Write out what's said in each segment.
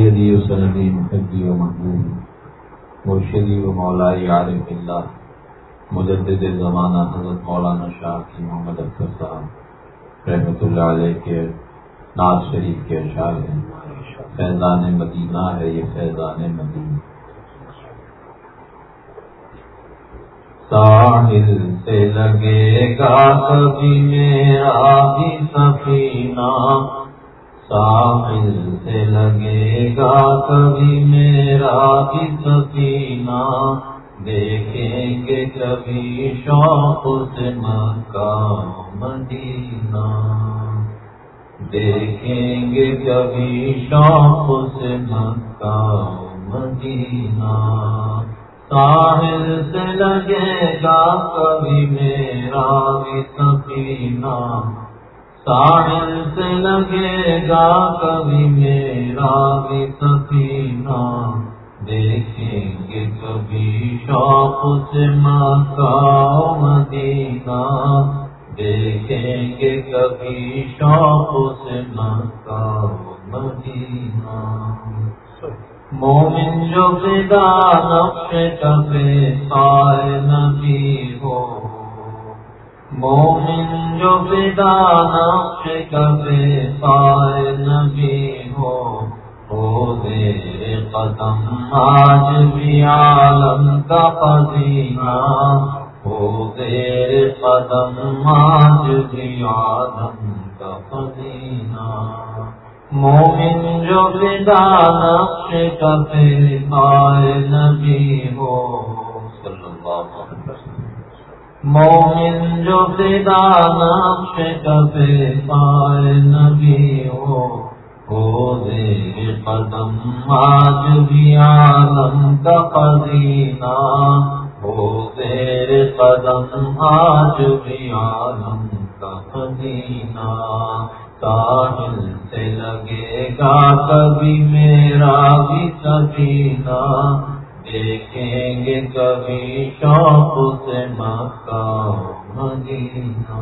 سیدی و سندی محبی و محبوب مرشدی و مولائی عارف اللہ مجدد زمانہ حضرت مولانا شاہ کی محمد اختر صاحب رحمۃ اللہ علیہ کے ناز شریف کے اشعار ہیں۔ فیضان مدینہ ہے، یہ فیضان مدینہ۔ ساحل سے لگے گا کبھی میرا بھی سفینہ۔ ساحل سے لگے گا کبھی میرا بھی سفینہ دیکھیں گے کبھی شوق سے مکہ مدینہ دیکھیں گے کبھی شوق سے مکہ مدینہ ساحل سے لگے گا کبھی میرا بھی سفینہ ساحل سے لگے گا کبھی میرا بھی سفینہ۔ دیکھیں گے کبھی شوق سے مکہ مدینہ۔ دیکھیں گے کبھی شوق سے مکہ مدینہ۔ مومن جو فدا نقش کبے پائے نبی ہو مومن جو فدا نقش کبے پائے نبی ہو ہو دے قدم آج بھی عالم کا پسینہ ہو دے قدم آج بھی عالم کا پسینہ مومن جو فدا نقش کبے پائے نبی ہو، صلی اللہ علیہ وسلم۔ مومن جو فدا نقش کبے پائے نبی ہو ہو دے قدم آج بھی عالم کا قدینہ۔ ہو دے قدم آج بھی عالم کا قدینہ۔ ساحل سے لگے گا کبھی میرا بھی سفینہ۔ دیکھیں گے کبھی شوق سے مکہ مدینہ۔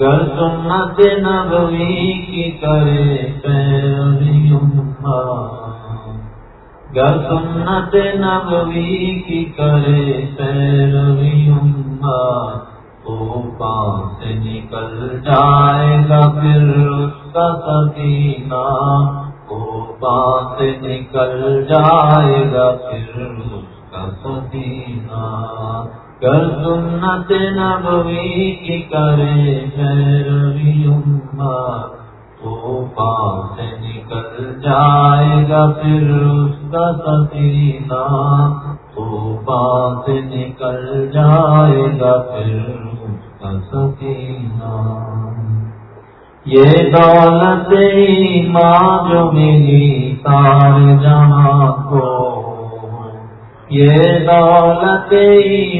گر سنت نبوی کی کرے پیروی گر سنت نبوی کی کرے پیروی طوفان سے نکل جائے گا پھر اس کا سکینہ طوفان سے نکل جائے گا پھر اس کا سکینہ گر سنت نبوی کی کرے پیروی امت۔ طوفان سے نکل جائے گا پھر اس کا سکینہ طوفان سے نکل جائے گا پھر سکینہ یہ دولت ماں جو ملی سارے جہاں کو یہ دولت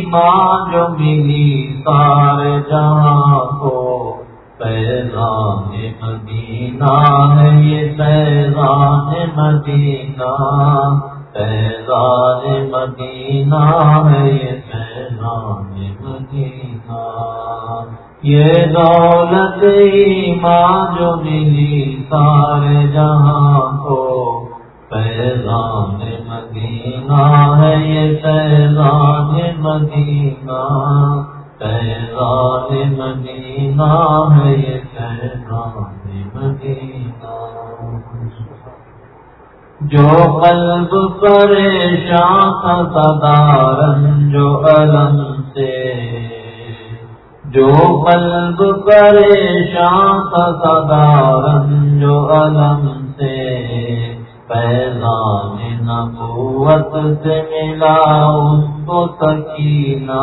ماں جو ملی سارے جہاں کو پیزان مدینہ ہے، یہ پیزان مدینہ۔ پیزان مدینہ ہے یہ پیزان مدینہ۔ یہ دولت ماں جو ملی سارے جہاں کو۔ پیزان مدینہ ہے یہ پیزان مدینہ۔ پیزان مدینہ ہے یہ پیزان مدینہ۔ جو قلب پریشان تھا سدارن جو علم سے۔ جو قلب پریشان تھا سدارن جو علم سے۔ پیغام نبوت سے ملا اس کو سکینہ۔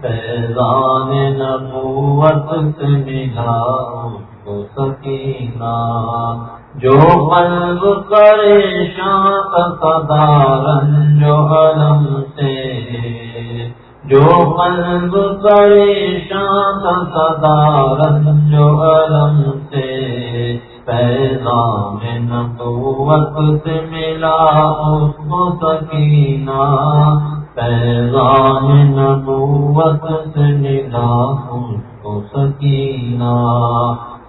پیغام نبوت سے ملا اس کو سکینہ۔ جو قلب پریشان تھا سدارن جو علم سے جو قلب پریشان تھا سدارن جو علم سے پیغام نبوت سے ملا اس کو سکینہ۔ پیغام نبوت سے ملا اس کو سکینہ۔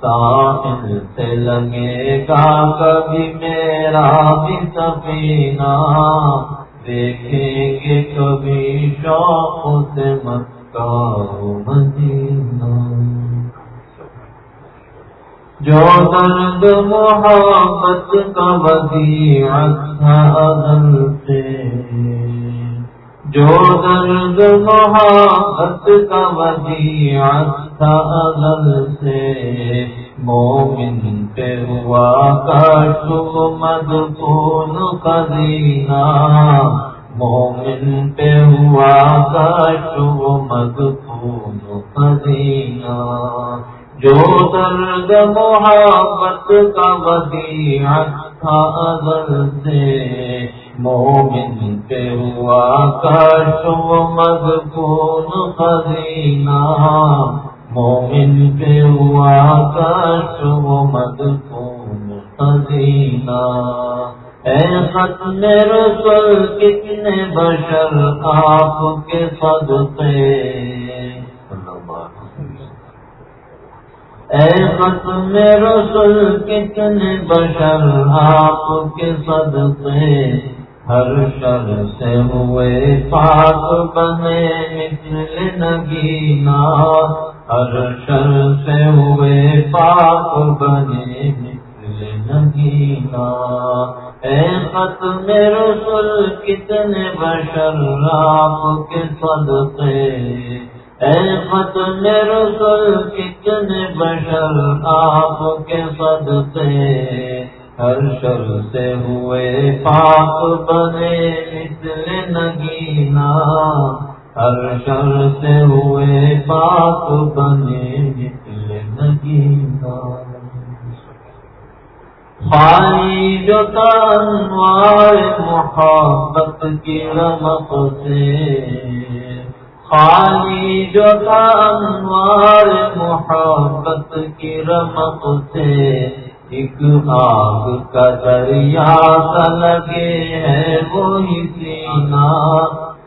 ساحل سے لگے گا کبھی میرا بھی سفینہ۔ دیکھیں گے کبھی شوق سے مکہ مدینہ۔ جو درد محبت کا ودیعت تھا ازل سے۔ جو درد محبت کا ودیعت تھا ازل سے مومن پہ ہوا کاشف مدفون قدینہ مومن پہ ہوا کاشف مدفون قدینہ جو درد محبت کا ودیعت تھا ازل سے مومن پہ ہوا کاشف مدفون قدینہ مومن پہ ہوا کش مد خزینہ اے ختم رسول کتنے بشر آپ کے صدقے اے ختم رسول کتنے بشر آپ کے صدقے ہر شر سے ہوئے پاک بنے مثل نگینا ہر شر سے ہوئے پاک بنے نگینا اے ختم رسول، کتنے بشر آپ کے صدقے۔ اے ختم رسول، کتنے بشر آپ کے صدقے۔ ہر شر سے ہوئے پاک بنے مثل نگینا ہر شر سے ہوئے پاک بنے مثل نگینا خالی جو تنوار محبت کی رمق سے۔ خالی جو تنوار محبت کی رمق سے۔ ایک آگ کا دریا لگے ہے وہی سینا۔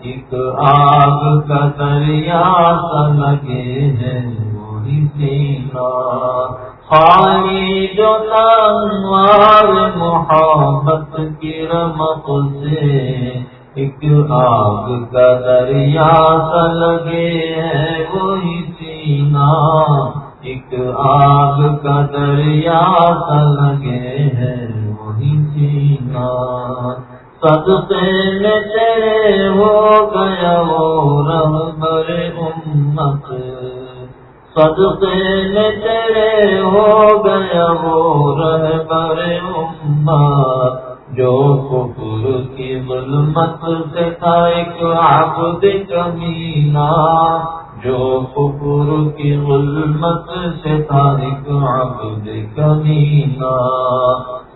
ایک آگ کا دریا سا لگے ہے وہی سینا۔ خالی جو تنوار محبت کی رمق سے ایک آگ کا دریا سا لگے ہے وہی سینا۔ ایک آگ کا دریا لگے ہے، وہی سینا صدقے میں تیرے ہو گیا وہ رہبر امت۔ صدقے میں تیرے ہو گیا وہ رہبر امت۔ جو کفر کی ظلمت سے تھا ایک عبد کمینہ۔ جو فکر کی ظلمت سے تھا ایک عبد کمینہ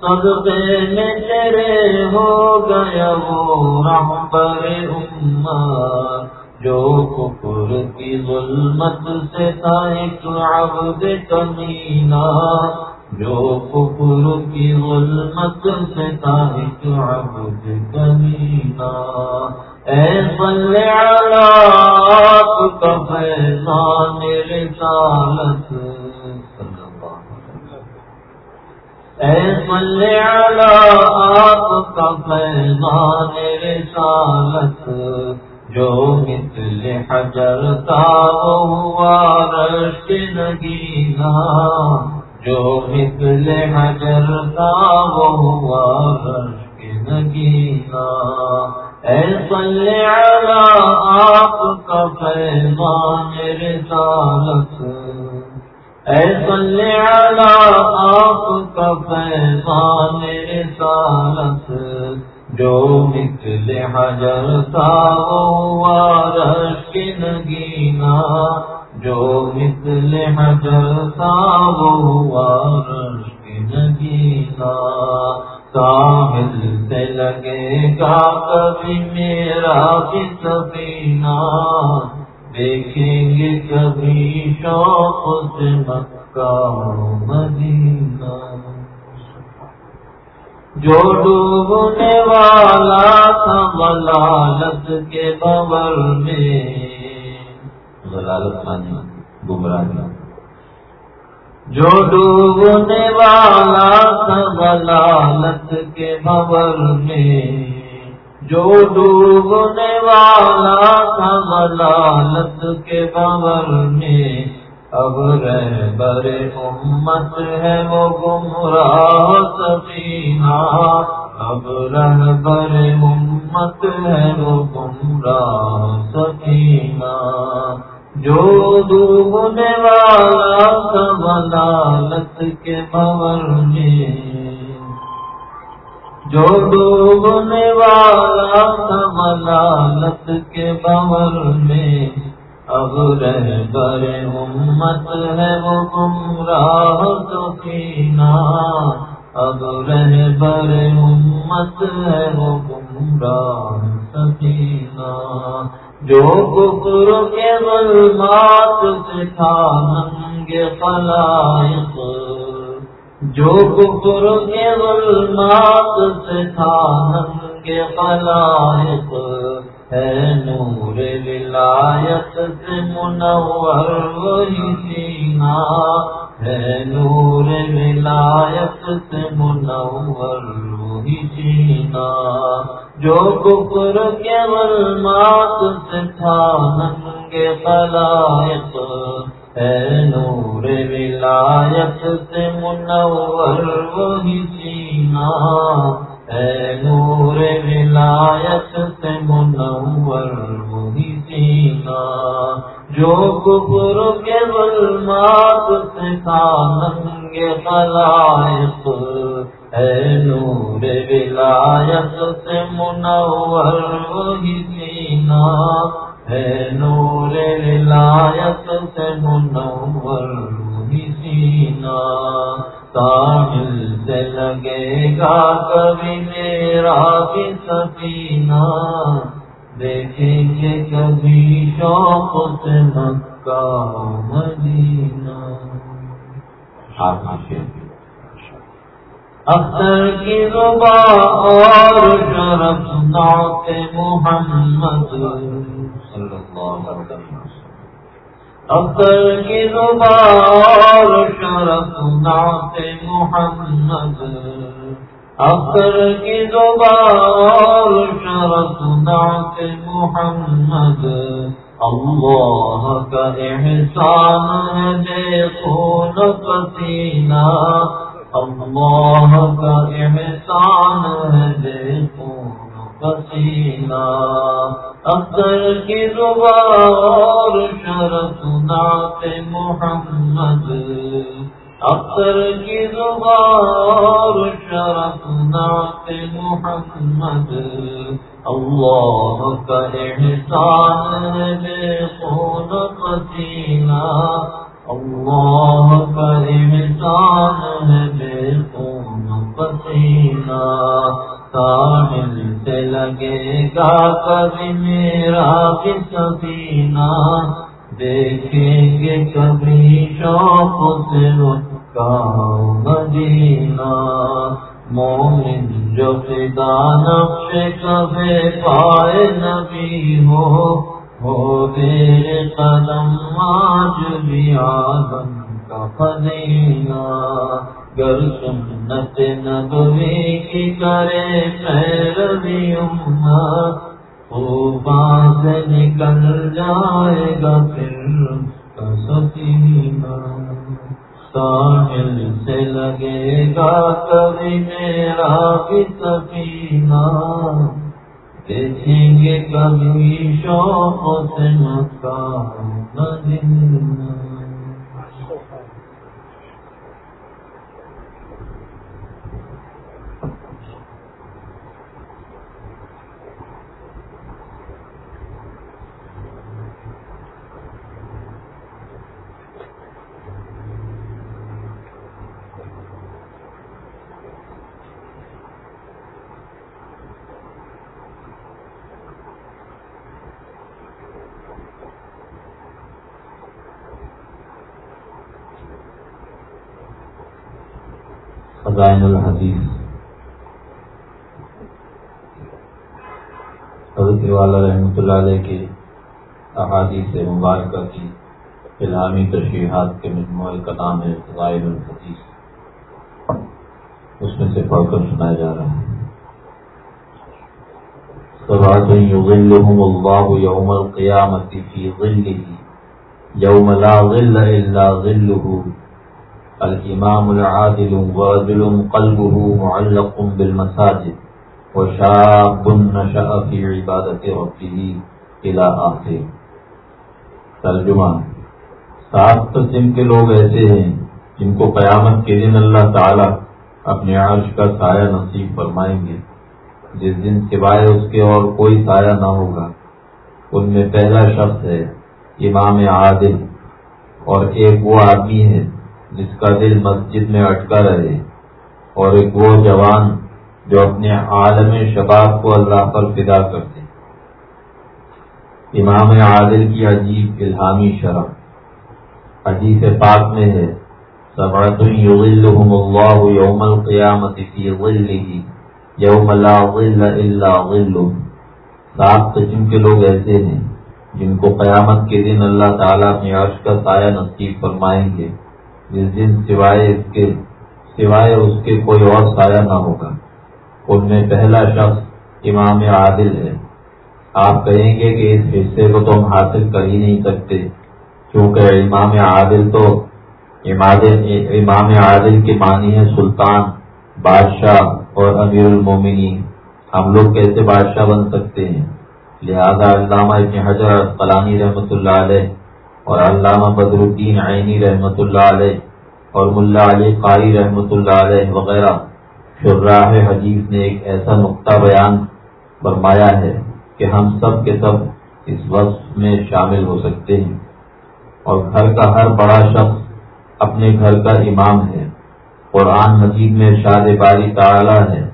صدقے میں تیرے ہو گیا وہ رحبر امت جو کفر کی ظلمت سے تھا ایک عبد کمینہ جو کفر کی ظلمت سے تھا ایک عبد کمینہ۔ اے صلی علی آپ کا فیضان رسالت۔ اے صلی علی آپ کا فیضان رسالت۔ جو مثل حجر تا ہوا رشک نگینا جو مثل حجر تا ہوا رشک نگینا اے صلی علی آپ کا فیضان رسالت۔ اے صلی علی آپ کا فیضان رسالت۔ جو مثل حجر تھا وہ ہوا رش کی نگینا جو مثل حجر تھا وہ ہوا رش کی نگینا ساحل سے لگے گا کبھی میرا بھی سفینہ۔ دیکھیں گے کبھی شوق سے مکہ مدینہ۔ جو ڈوبنے والا تھا غلالت کے ببر میں غلالت مانی گمراہ جو ڈوبنے والا تھا غلالت کے ببر میں، جو ڈوبنے والا تھا غلالت کے ببر میں، اب رہ بر امت ہے وہ گمراہ سفینہ۔ اب رہ بر امت ہے وہ گمراہ سفینہ۔ جو ڈوبنے والا سب کے بور میں جو ڈوبنے والا سب کے بور میں اب رہ بر امت ہے وہ گمراہ تو سکینہ۔ اب رہ بر امت ہے وہ گمراہ سکینہ۔ جو کفر کے ظلمات سے تھا ننگ خلائق، جو کفر کے ظلمات سے تھا ننگ خلائق۔ ہے نور ولایت سے منور وہی سینہ ہے۔ نور ولایت سے منور وہی سینہ جو کفر کے ولمات سے تھا ننگے خلائق ہے۔ نور ولایت سے منور وہی سینا۔ نور ولایت سے منور وہی سینا جو کفر کے ولمات سے تھا ننگے خلائق اے نور ولایت سے منور وہی سینا اے نور ولایت سے منور وہی سینا کامل سے لگے گا کبھی میرا بھی سفینہ۔ دیکھیں گے کبھی شوق سے مکہ مدینہ۔ اختر کی زبان اور شرف نعت محمد۔ صلی اللہ علیہ وسلم۔ اختر کی زبان شرف نعت محمد۔ اختر کی زبان شرف نعت محمد۔ اللہ کا احسان ہے، دیکھو نفسینہ اللہ کا احسان ہے، دیکھو پسینہ اکثر کی زبار شرط نات محمد۔ اکثر کی زبار شرط نات محمد۔ اللہ کا احسان ہے دیکھو پسینہ۔ اللہ کا انسان ہے بے خون پسینہ۔ کامل سے لگے گا کبھی میرا بھی سفینہ دیکھیں گے کبھی شوق سے کا مدینہ۔ مومن جو فدا نقش کبھی پائے نبی ہو ہو تیرے قدم آج بھی آدم کا فدینہ گر سنت نبوی کی کرے پیروی امت خوباں سے نکل جائے گا پھر سکینہ ساحل سے لگے گا کبھی میرا بھی سفینہ دیکھیں گے کبھی شوق سے مکہ مدینہ خزائن الحدیث۔ حضرت والا رحمۃ اللہ علیہ کے احادیث مبارکہ کی الہامی تشریحات کے مجموعے کا نام ہے فضائل الحدیث۔ اس میں سے پڑھ کر سنایا جا رہا ہے۔ سبات يظلهم الله يوم القيامة في ظله يوم لا ظل إلا ظله الإمام العادل ورجل قلبه معلق بالمساجد وشاب نشأ في عبادة ربه إلى آخر ترجمہ، سات قسم کے لوگ ایسے ہیں جن کو قیامت کے دن اللہ تعالی اپنے عرش کا سایہ نصیب فرمائیں گے۔ جس دن سوائے اس کے اور کوئی سایہ نہ ہوگا۔ ان میں پہلا شخص ہے امام عادل اور ایک وہ آدمی ہے جس کا دل مسجد میں اٹکا رہے اور ایک وہ جوان جو اپنے عالم شباب کو اللہ پر فدا کرتے۔ امام عادل کی عجیب الہامی شرح۔ حدیث پاک میں ہے سبعت یظلهم اللہ یوم القیامت فی ظلہ، یوم لا ظل الا ظلہ۔ سات قسم کے لوگ ایسے ہیں جن کو قیامت کے دن اللہ تعالیٰ اپنے عرش کا سایہ نصیب فرمائیں گے۔ جس دن سوائے اس کے، سوائے اس کے کوئی اور سایہ نہ ہوگا۔ ان میں پہلا شخص امام عادل ہے۔ آپ کہیں گے کہ اس حصے کو تو ہم حاصل کر ہی نہیں سکتے کیونکہ امام عادل تو، امام عادل کے معنی ہے سلطان، بادشاہ اور امیر المومنین۔ ہم لوگ کیسے بادشاہ بن سکتے ہیں؟ لہذا علامہ ابن حجر فلانی رحمۃ اللہ علیہ اور علامہ بدر الدین عینی رحمۃ اللہ علیہ اور ملا علی قاری رحمۃ اللہ علیہ وغیرہ شراہ حدیث نے ایک ایسا نقطہ بیان فرمایا ہے کہ ہم سب کے سب اس وقت میں شامل ہو سکتے ہیں۔ اور گھر کا ہر بڑا شخص اپنے گھر کا امام ہے۔ قرآن مجید میں شاد باری تعالی ہے۔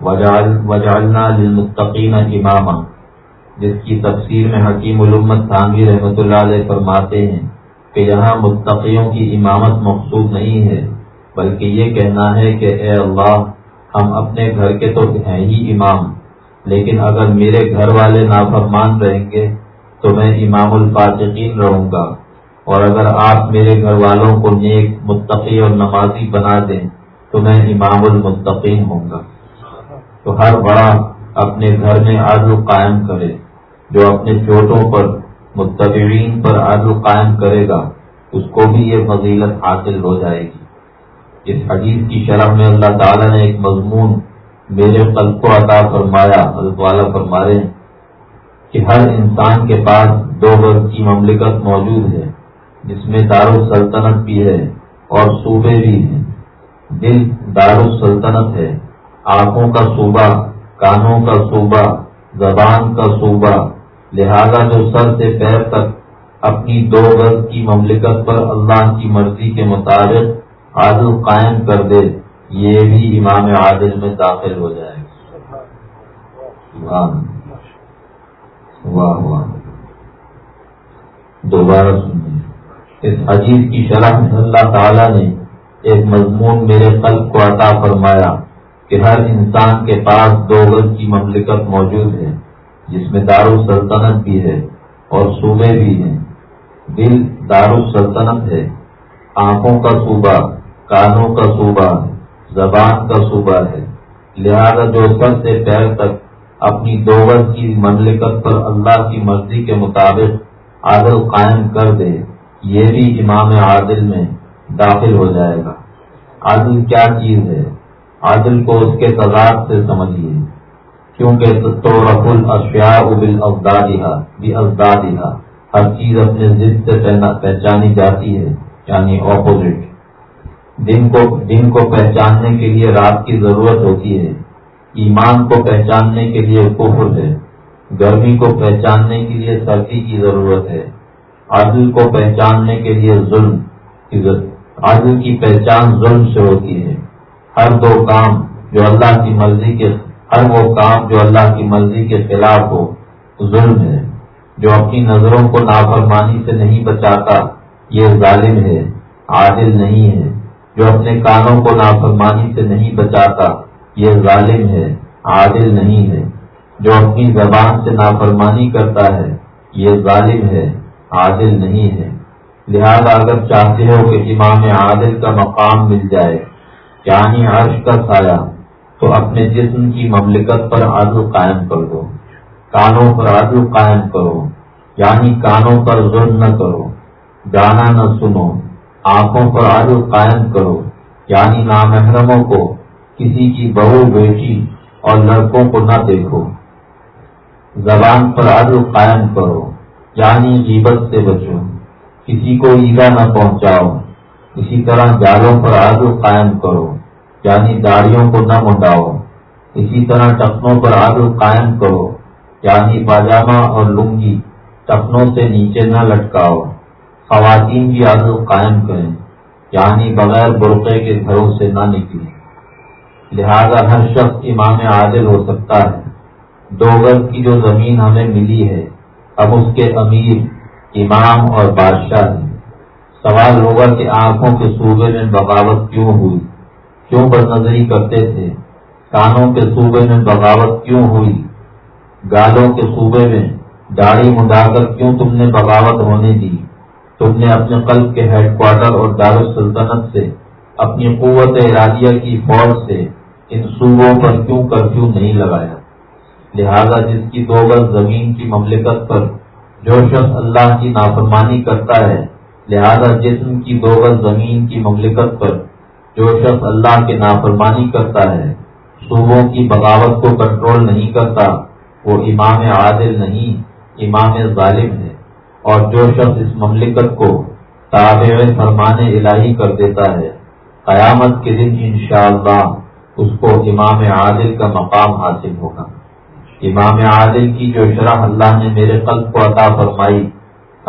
وجالنا للمتقین امام جس کی تفسیر میں حکیم الامت تھانوی رحمۃ اللہ علیہ فرماتے ہیں کہ یہاں متقیوں کی امامت مقصود نہیں ہے، بلکہ یہ کہنا ہے کہ اے اللہ، ہم اپنے گھر کے تو ہیں ہی امام، لیکن اگر میرے گھر والے نافرمان رہیں گے تو میں امام الفاطقین رہوں گا۔ اور اگر آپ میرے گھر والوں کو نیک، متقی اور نمازی بنا دیں تو میں امام المتقین ہوں گا۔ تو ہر بڑا اپنے گھر میں عدل قائم کرے۔ جو اپنے چوٹوں پر متبرین پر عدل قائم کرے گا، اس کو بھی یہ فضیلت حاصل ہو جائے گی۔ اس حدیث کی شرح میں اللہ تعالیٰ نے ایک مضمون میرے قلب کو عطا فرمایا، حضرت والا فرما رہے ہیں کہ ہر انسان کے پاس دو برس کی مملکت موجود ہے، جس میں دار السلطنت بھی ہے اور صوبے بھی ہیں۔ دل دار السلطنت ہے، آنکھوں کا صوبہ، کانوں کا صوبہ، زبان کا صوبہ لہذا جو سر سے پیر تک اپنی دو گز کی مملکت پر اللہ کی مرضی کے مطابق عادل قائم کر دے، یہ بھی امام عادل میں داخل ہو جائے گا۔ واہ واہ۔ دوبارہ سنیے۔ اس عجیب کی شرح میں اللہ تعالیٰ نے ایک مضمون میرے قلب کو عطا فرمایا کہ ہر انسان کے پاس دو گز کی مملکت موجود ہے۔ جس میں دار السلطنت بھی ہے اور صوبے بھی ہیں۔ دل دار السلطنت ہے۔ آنکھوں کا صوبہ، کانوں کا صوبہ، زبان کا صوبہ ہے۔ لہذا جو سر سے پیر تک اپنی دو گز کی مملکت پر اللہ کی مرضی کے مطابق عادل قائم کر دے، یہ بھی امام عادل میں داخل ہو جائے گا۔ عادل کیا چیز ہے؟ عادل کو اس کے تضاد سے سمجھیے۔ کیونکہ تو رف الشیا بل بھی ازدادہ ہر چیز اپنے ضد سے پہچانی جاتی ہے یعنی اپوزٹ دن کو دن کو پہچاننے کے لیے رات کی ضرورت ہوتی ہے۔ ایمان کو پہچاننے کے لیے کفر ہے۔ گرمی کو پہچاننے کے لیے سردی کی ضرورت ہے۔ عادل کو پہچاننے کے لیے ظلم عادل کی پہچان ظلم سے ہوتی ہے۔ ہر دو کام جو اللہ کی مرضی کے ہر وہ کام جو اللہ کی مرضی کے خلاف ہو ظلم ہے۔ جو اپنی نظروں کو نافرمانی سے نہیں بچاتا، یہ ظالم ہے، عادل نہیں ہے۔ جو اپنے کانوں کو نافرمانی سے نہیں بچاتا، یہ ظالم ہے، عادل نہیں ہے۔ جو اپنی زبان سے نافرمانی کرتا ہے، یہ ظالم ہے، عادل نہیں ہے۔ لہذا اگر چاہتے ہو کہ امام عادل کا مقام مل جائے یعنی عرش کا سایہ تو اپنے جسم کی مملکت پر عدل قائم کر دو۔ کانوں پر عدل قائم کرو۔ یعنی کانوں پر ظلم نہ کرو۔ گانا نہ سنو۔ آنکھوں پر عدل قائم کرو۔ یعنی نامحرموں کو کسی کی بہو بیٹی اور لڑکوں کو نہ دیکھو۔ زبان پر عدل قائم کرو۔ یعنی غیبت سے بچو۔ کسی کو ایلا نہ پہنچاؤ۔ اسی طرح جالوں پر عدل قائم کرو۔ یعنی داڑیوں کو نہ منڈاؤ۔ اسی طرح ٹپنوں پر عدل قائم کرو۔ یعنی پاجامہ اور لنگی ٹپنوں سے نیچے نہ لٹکاؤ۔ خواتین بھی عدل قائم کریں۔ یعنی بغیر برقعے کے گھروں سے نہ نکلے لہذا ہر شخص امام عادل ہو سکتا ہے۔ دو گز کی جو زمین ہمیں ملی ہے، اب اس کے امیر، امام اور بادشاہ ہیں۔ سوال ہوگا کہ آنکھوں کے صوبے میں بغاوت کیوں ہوئی؟ کیوں بد نظری کرتے تھے؟ کانوں کے صوبے میں بغاوت کیوں ہوئی؟ گالوں کے صوبے میں داڑھی مڈا کر کیوں تم نے بغاوت ہونے دی؟ تم نے اپنے قلب کے ہیڈ کوارٹر اور دارالسلطنت سے، اپنی قوت ارادیہ کی فوج سے ان صوبوں پر کیوں کرفیو نہیں لگایا؟ لہذا جس کی دو گز زمین کی مملکت پر جو شخص اللہ کی نافرمانی کرتا ہے، لہذا جسم کی دو گز زمین کی مملکت پر جو شخص اللہ کے نافرمانی کرتا ہے، صوبوں کی بغاوت کو کنٹرول نہیں کرتا، وہ امام عادل نہیں، امام ظالم ہے۔ اور جو شخص اس مملکت کو تابع فرمانے الہی کر دیتا ہے، قیامت کے دن انشاءاللہ اس کو امام عادل کا مقام حاصل ہوگا۔ امام عادل کی جو شرح اللہ نے میرے قلب کو عطا فرمائی،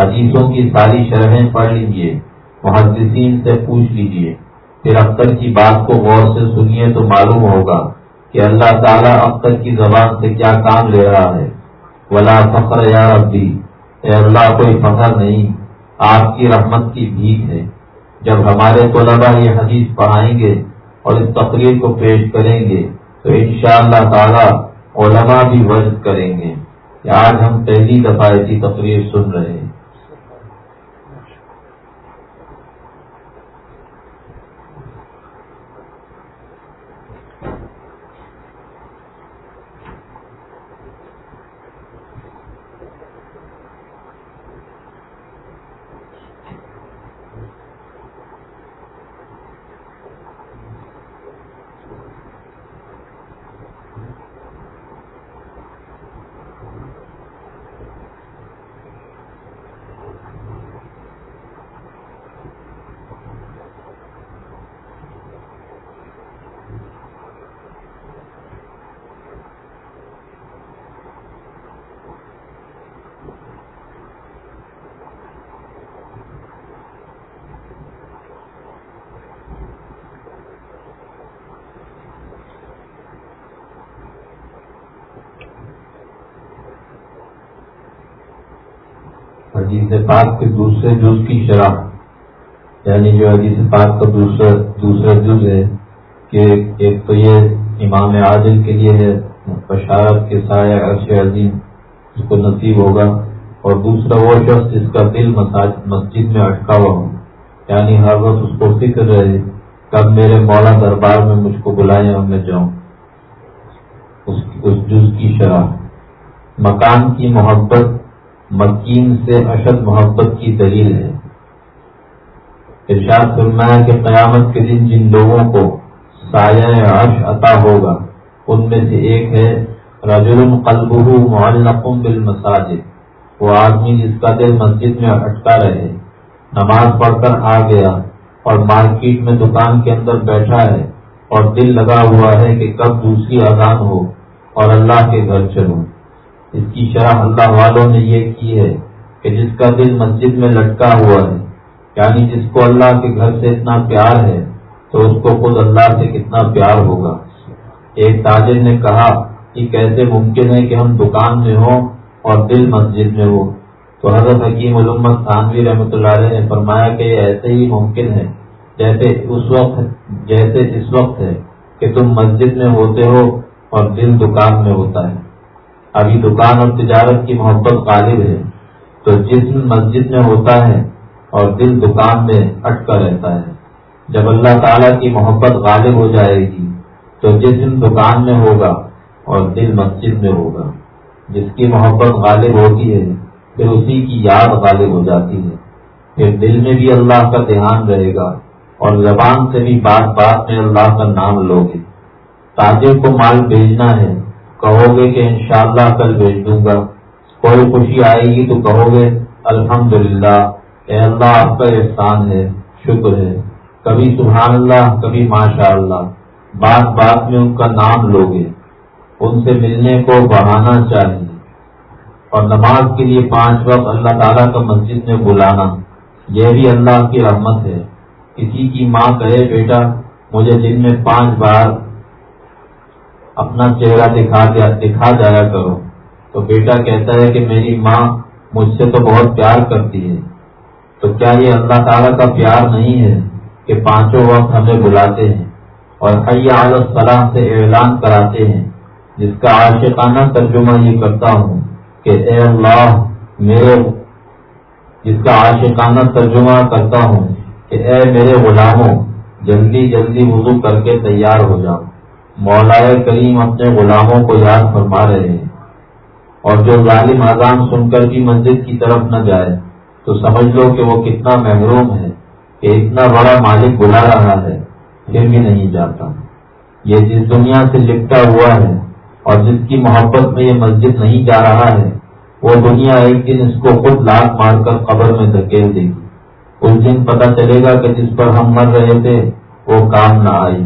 حدیثوں کی ساری شرحیں پڑھ لیجیے محدثین سے پوچھ لیجیے پھر اختر کی بات کو غور سے سنیے تو معلوم ہوگا کہ اللہ تعالیٰ اختر کی زبان سے کیا کام لے رہا ہے۔ ولا فخر یا ربی اے اللہ، کوئی فخر نہیں، آپ کی رحمت کی بھیک ہے۔ جب ہمارے طلبا یہ حدیث پڑھائیں گے اور اس تقریر کو پیش کریں گے، تو انشاءاللہ اللہ تعالی علماء بھی وجد کریں گے۔ کہ آج ہم پہلی دفعہ ایسی تقریر سن رہے ہیں۔ حدیث پاک کے دوسرے جز کی شرح۔ یعنی جو حدیث پاک کا دوسرا دوسرا جز ہے کہ ایک تو یہ امام عادل کے لیے ہے، بشارت کے سایہ عرش عظیم، اس کو نصیب ہوگا۔ اور دوسرا وہ شخص جس کا دل مسجد میں اٹکا ہوا ہو۔ یعنی ہر وقت اس کو فکر رہے، کب میرے مولا دربار میں مجھ کو بلائیں اور میں جاؤں۔ اس جز کی شرح۔ مکان کی محبت مکین سے اشد محبت کی دلیل ہے۔ ارشاد فرمایا کہ قیامت کے دن جن لوگوں کو سایہ عرش عطا ہوگا، ان میں سے ایک ہے، رجل قلبہ معلقم بالمساجد۔ وہ آدمی جس کا دل مسجد میں اٹکا رہے، نماز پڑھ کر آ گیا اور مارکیٹ میں دکان کے اندر بیٹھا ہے اور دل لگا ہوا ہے کہ کب دوسری اذان ہو اور اللہ کے گھر چلوں۔ اس کی شرح اللہ والوں نے یہ کی ہے کہ جس کا دل مسجد میں لٹکا ہوا ہے یعنی جس کو اللہ کے گھر سے اتنا پیار ہے، تو اس کو خود اللہ سے کتنا پیار ہوگا۔ ایک تاجر نے کہا کہ کیسے ممکن ہے کہ ہم دکان میں ہوں اور دل مسجد میں ہو تو حضرت حکیم علمت خانوی رحمۃ اللہ علیہ نے فرمایا کہ یہ ایسے ہی ممکن ہے، جیسے اس وقت، جیسے اس وقت ہے کہ تم مسجد میں ہوتے ہو اور دل دکان میں ہوتا ہے۔ ابھی دکان اور تجارت کی محبت غالب ہے، تو جسم مسجد میں ہوتا ہے اور دل دکان میں اٹکا رہتا ہے، جب اللہ تعالیٰ کی محبت غالب ہو جائے گی، تو جسم دکان میں ہوگا اور دل مسجد میں ہوگا۔ جس کی محبت غالب ہوتی ہے، پھر اسی کی یاد غالب ہو جاتی ہے۔ پھر دل میں بھی اللہ کا دھیان رہے گا اور زبان سے بھی بات بات میں اللہ کا نام لو گے تاجر کو مال بھیجنا ہے کہو گے کہ انشاءاللہ کل بھیج دوں گا۔ کوئی خوشی آئے گی تو کہو گے، الحمدللہ، اے اللہ آپ کا احسان ہے، شکر ہے۔ کبھی سبحان اللہ، کبھی ماشاء اللہ بات بات میں ان کا نام لو گے ان سے ملنے کو بڑھانا چاہیے۔ اور نماز کے لیے پانچ وقت اللہ تعالیٰ کا مسجد میں بلانا، یہ بھی اللہ کی رحمت ہے۔ کسی کی ماں کہے، بیٹا، مجھے دن میں پانچ بار اپنا چہرہ دکھا دکھا جایا کرو۔ تو بیٹا کہتا ہے کہ میری ماں مجھ سے تو بہت پیار کرتی ہے۔ تو کیا یہ اللہ تعالیٰ کا پیار نہیں ہے کہ پانچوں وقت ہمیں بلاتے ہیں اور حیا السلام سے اعلان کراتے ہیں؟ جس کا عاشقانہ ترجمہ یہ کرتا ہوں کہ اے اللہ، میرے جس کا عاشقانہ ترجمہ کرتا ہوں کہ اے میرے غلاموں، جلدی جلدی وضو کر کے تیار ہو جاؤ۔ مولائے کریم اپنے غلاموں کو یاد فرما رہے ہیں۔ اور جو ظالم اذان سن کر بھی مسجد کی طرف نہ جائے، تو سمجھ لو کہ وہ کتنا محروم ہے کہ اتنا بڑا مالک بلا رہا ہے، پھر بھی نہیں جاتا۔ یہ جس دنیا سے لپٹا ہوا ہے اور جس کی محبت میں یہ مسجد نہیں جا رہا ہے، وہ دنیا ایک دن اس کو خود لاکھ مار کر قبر میں دھکیل دے گی۔ اس دن پتہ چلے گا کہ جس پر ہم مر رہے تھے، وہ کام نہ آئی۔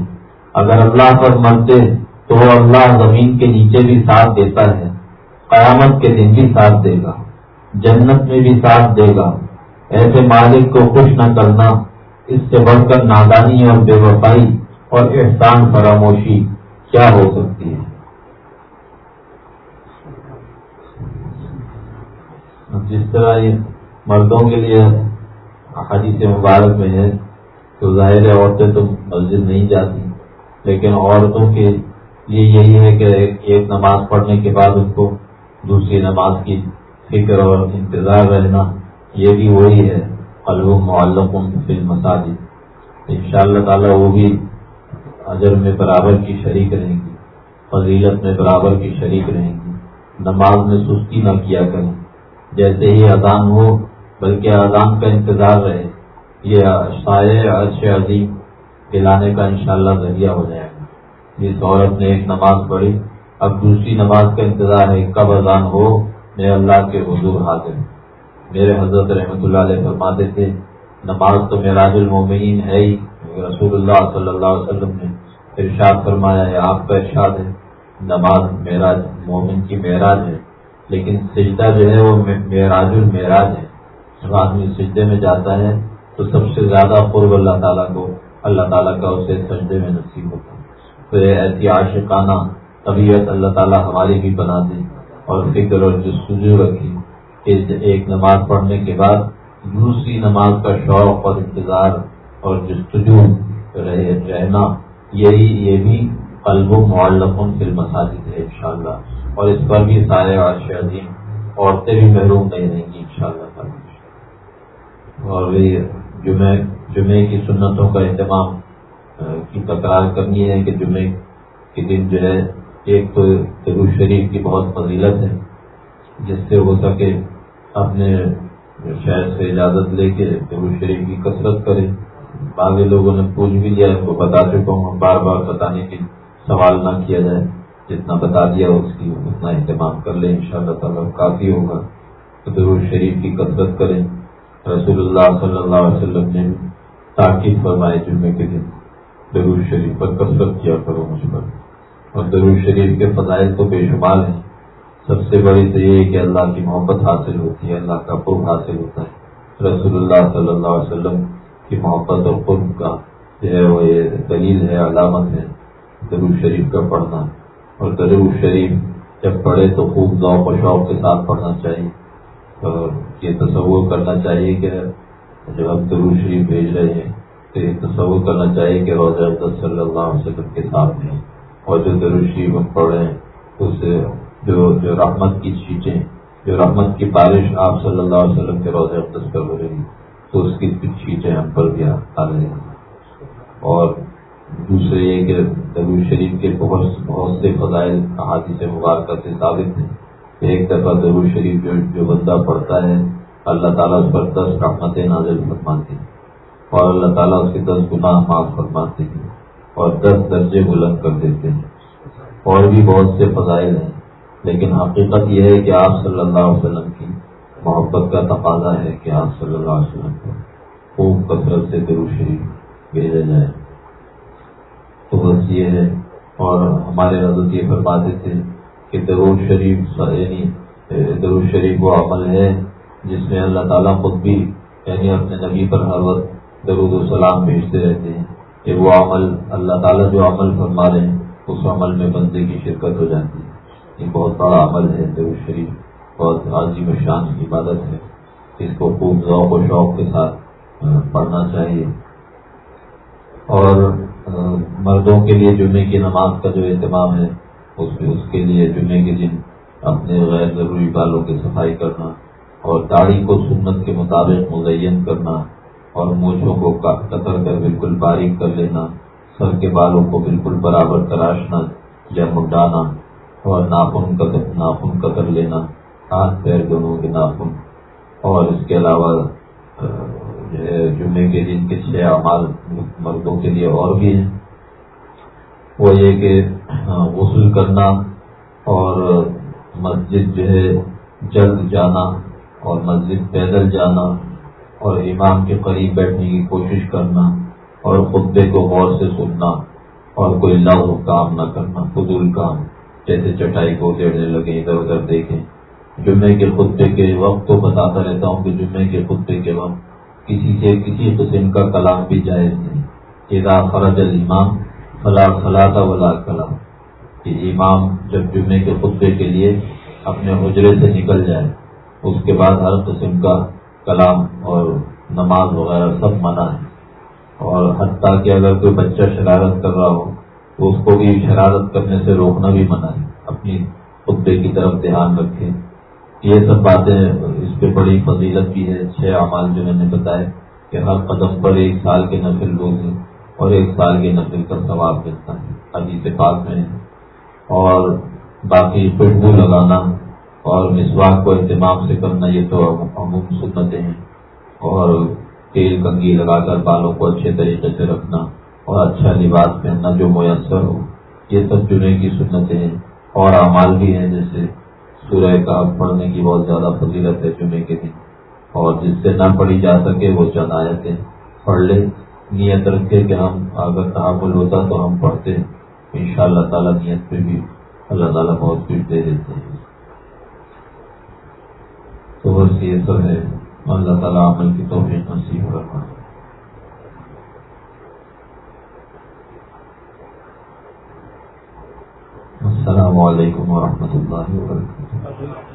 اگر اللہ پر مرتے تو وہ اللہ زمین کے نیچے بھی ساتھ دیتا ہے، قیامت کے دن بھی ساتھ دے گا، جنت میں بھی ساتھ دے گا۔ ایسے مالک کو خوش نہ کرنا، اس سے بڑھ کر نادانی اور بے وفائی اور احسان فراموشی کیا ہو سکتی ہے؟ جس طرح یہ مردوں کے لیے حدیث مبارک میں ہے، تو ظاہر عورتیں تو مسجد نہیں جاتی۔ لیکن عورتوں کے لیے یہی ہے کہ ایک نماز پڑھنے کے بعد ان کو دوسری نماز کی فکر اور انتظار رہنا، یہ بھی وہی ہے۔ قلب معلق فی مساجد ان شاء اللہ تعالیٰ وہ بھی اجر میں برابر کی شریک رہیں گی، فضیلت میں برابر کی شریک رہیں گی۔ نماز میں سستی نہ کیا کریں۔ جیسے ہی اذان ہو، بلکہ اذان کا انتظار رہے۔ یہ شاعر عرش عظیم دلانے کا انشاءاللہ ذریعہ ہو جائے گا۔ جس عورت نے ایک نماز پڑھی، اب دوسری نماز کا انتظار ہے، کب اذان ہو، میں اللہ کے حضور حاضر میرے حضرت رحمۃ اللہ علیہ فرماتے تھے، نماز تو معراج المومنین ہے ہی رسول اللہ صلی اللہ علیہ وسلم نے ارشاد فرمایا ہے، آپ کا ارشاد ہے، نماز معراج، مومن کی معراج ہے۔ لیکن سجدہ جو ہے وہ معراج المعراج ہے۔ جب آدمی سجدے میں جاتا ہے، تو سب سے زیادہ قرب اللہ تعالیٰ کو اللہ تعالیٰ کا اسے سجدے میں نصیب ہوتا تو یہ ایسی عاشقانہ طبیعت اللہ تعالیٰ ہماری بھی بنا دے اور فکر اور جستجو رکھی ایک نماز پڑھنے کے بعد دوسری نماز کا شوق اور انتظار اور جستجو رہے، رہنا، یہی یہ بھی قلب و معلقن فی المساجد ہے انشاءاللہ۔ اور اس پر بھی سارے عرش عظیم عورتیں بھی محروم نہیں رہیں گی ان شاء اللہ اور جمعہ جمعے کی سنتوں کا اہتمام کی تکرار کرنی ہے کہ جمعے کے دن جو ہے، ایک تو ترو شریف کی بہت فضیلت ہے، جس سے ہو سکے اپنے شہر سے اجازت لے کے ترو شریف کی کثرت کرے۔ باقی لوگوں نے پوچھ بھی لیا، ان کو بتا چکا ہوں، بار بار بتانے کی سوال نہ کیا جائے۔ جتنا بتا دیا اس کی اتنا اہتمام کر لیں ان شاء اللہ تعالیٰ کافی ہوگا۔ تو درود شریف کی کثرت کریں۔ رسول اللہ صلی اللہ علیہ وسلم نے تاکید فرمائے جمعے کے دن درود شریف پر کثرت کیا کرو مجھ پر۔ اور درود شریف کے فضائل تو بے شمار ہیں۔ سب سے بڑی تو یہ کہ اللہ کی محبت حاصل ہوتی ہے، اللہ کا قرب حاصل ہوتا ہے۔ رسول اللہ صلی اللہ علیہ وسلم کی محبت اور قرب کا جو ہے وہ یہ دلیل ہے، علامت ہے درود شریف کا پڑھنا۔ اور درود شریف جب پڑھے تو خوب ذوق و شوق کے ساتھ پڑھنا چاہیے۔ اور یہ تصور کرنا چاہیے کہ جب ہم درود شریف بھیج رہے ہیں تو یہ تصور کرنا چاہیے کہ روز افضل صلی اللہ علیہ وسلم کے ساتھ اور جو درود شریف ہم پڑھ رہے ہیں، اس جو جو رحمت کی چیزیں جو رحمت کی بارش آپ صلی اللہ علیہ وسلم کے روز افضل پر ہو رہی تو اس کی کچھ چیٹیں ہم پر بھی آ رہے ہیں۔ اور دوسرے یہ کہ نبی شریف کے بہت بہت سے فضائل احادی سے مبارکہ سے ثابت ہیں۔ ایک دفعہ ضرور شریف جو جو بندہ پڑھتا ہے اللہ تعالیٰ اس پر دس رحمت نازل فرماتے ہیں اور اللہ تعالیٰ اس کے دس گناہ معاف فرماتے ہیں اور دس درجے بلند کر دیتے ہیں۔ اور بھی بہت سے فضائل ہیں، لیکن حقیقت یہ ہے کہ آپ صلی اللہ علیہ وسلم کی محبت کا تقاضا ہے کہ آپ صلی اللہ علیہ وسلم کو خوب کثرت سے درو شریف بھیجا جائے۔ تو بس یہ ہے، اور ہمارے حضرت یہ فرماتے تھے کہ درود شریف یعنی درود شریف وہ عمل ہے جس میں اللہ تعالیٰ خود بھی یعنی اپنے نبی پر ہر وقت درود السلام بھیجتے رہتے ہیں کہ وہ عمل اللہ تعالیٰ جو عمل فرما رہے ہیں، اس عمل میں بندے کی شرکت ہو جاتی ہے۔ یہ بہت بڑا عمل ہے درود شریف بہت عظیم شان کی عبادت ہے۔ اس کو خوب ذوق و شوق کے ساتھ پڑھنا چاہیے۔ اور مردوں کے لیے جمعے کی نماز کا جو اہتمام ہے، اس اس کے لیے جمعے کے دن اپنے غیر ضروری بالوں کی صفائی کرنا اور داڑھی کو سنت کے مطابق مزین کرنا اور مونچھوں کو قطر کر بالکل باریک کر لینا، سر کے بالوں کو بالکل برابر تراشنا یا مڈانا اور ناخن قطر ناخن قطر لینا، ہاتھ، پیر دونوں کے ناخن۔ اور اس کے علاوہ جمعے کے دن کے چھ اعمال مردوں کے لیے اور بھی ہیں۔ وہ یہ کہ غسل کرنا اور مسجد جو ہے، جلد جانا اور مسجد پیدل جانا اور امام کے قریب بیٹھنے کی کوشش کرنا اور خطبے کو غور سے سننا اور کوئی لغ کام نہ کرنا، فضول کام، جیسے چٹائی کو دیڑنے لگے، ادھر ادھر دیکھیں۔ جمعے کے خطبے کے وقت تو بتاتا رہتا ہوں کہ جمعے کے خطبے کے وقت کسی سے کسی قسم کا کلام بھی جائز نہیں۔ ادا فرج الامام فلاں فلاح ولا کلام۔ کہ امام جب جمعے کے خطبے کے لیے اپنے حجرے سے نکل جائے۔ اس کے بعد ہر قسم کا کلام اور نماز وغیرہ سب منع ہے۔ اور حتیٰ کہ اگر کوئی بچہ شرارت کر رہا ہو، تو اس کو بھی شرارت کرنے سے روکنا بھی منع ہے۔ اپنی خطبے کی طرف دھیان رکھے یہ سب باتیں اس پہ بڑی فضیلت بھی ہے۔ چھ اعمال جو میں نے بتایا کہ ہر قدم پر ایک سال کے نفل روزے اور ایک سال کے نفل کا ثواب ملتا ہے۔ ابھی سے پاک میں اور باقی خوشبو لگانا اور مسواک کو اہتمام سے کرنا یہ تو عموم سنتیں ہیں۔ اور تیل کنگھی لگا کر بالوں کو اچھے طریقے سے رکھنا اور اچھا لباس پہننا جو میسر ہو، یہ سب جمعے کی سنتیں ہیں۔ اور اعمال بھی ہیں، جیسے سورہ کا پڑھنے کی بہت زیادہ فضیلت ہے جمعے کے دن۔ اور جس سے نہ پڑھی جا سکے، وہ چند آیتیں پڑھ لیں نیت رکھے کہ ہم اگر تعامل ہوتا تو ہم پڑھتے۔ ان شاء اللہ تعالیٰ نیت پہ بھی اللہ تعالیٰ بہت کچھ دے دیتے ہیں۔ تو بس یہ تو ہے۔ اللہ تعالیٰ عمل کی توفیق نصیب کرنا السلام علیکم ورحمۃ اللہ وبرکاتہ۔